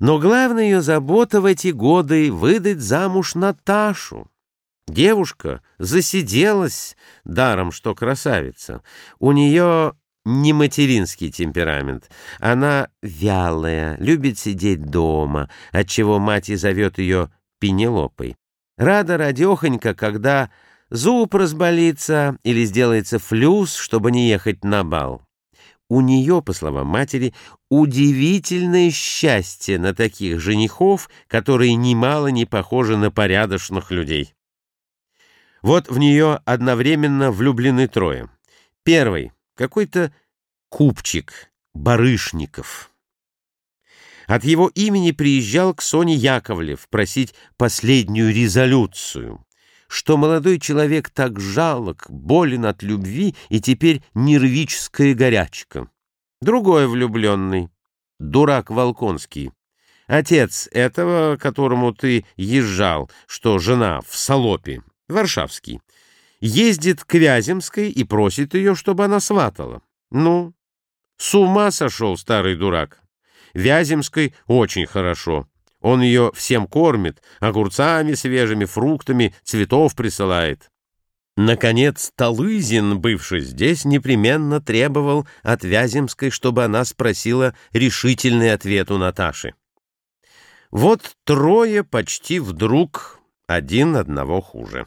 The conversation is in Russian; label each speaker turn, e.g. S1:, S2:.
S1: Но главная ее забота в эти годы — выдать замуж Наташу. Девушка засиделась, даром что красавица. У нее не материнский темперамент. Она вялая, любит сидеть дома, отчего мать и зовет ее Пенелопой. Рада радехонька, когда зуб разболится или сделается флюс, чтобы не ехать на бал. У нее, по словам матери, удивительное счастье на таких женихов, которые немало не похожи на порядочных людей. Вот в нее одновременно влюблены трое. Первый — какой-то купчик Барышников. От его имени приезжал к Соне Яковлев просить последнюю резолюцию что молодой человек так жалок, болен от любви и теперь нервическая горячка. Другой влюбленный, дурак Волконский. Отец этого, которому ты езжал, что жена в Солопе, Варшавский, ездит к Вяземской и просит ее, чтобы она сватала. Ну, с ума сошел старый дурак. Вяземской очень хорошо. Он ее всем кормит, огурцами свежими, фруктами, цветов присылает. Наконец, Талызин, бывший здесь, непременно требовал от Вяземской, чтобы она спросила решительный ответ у Наташи. Вот трое почти вдруг один одного хуже.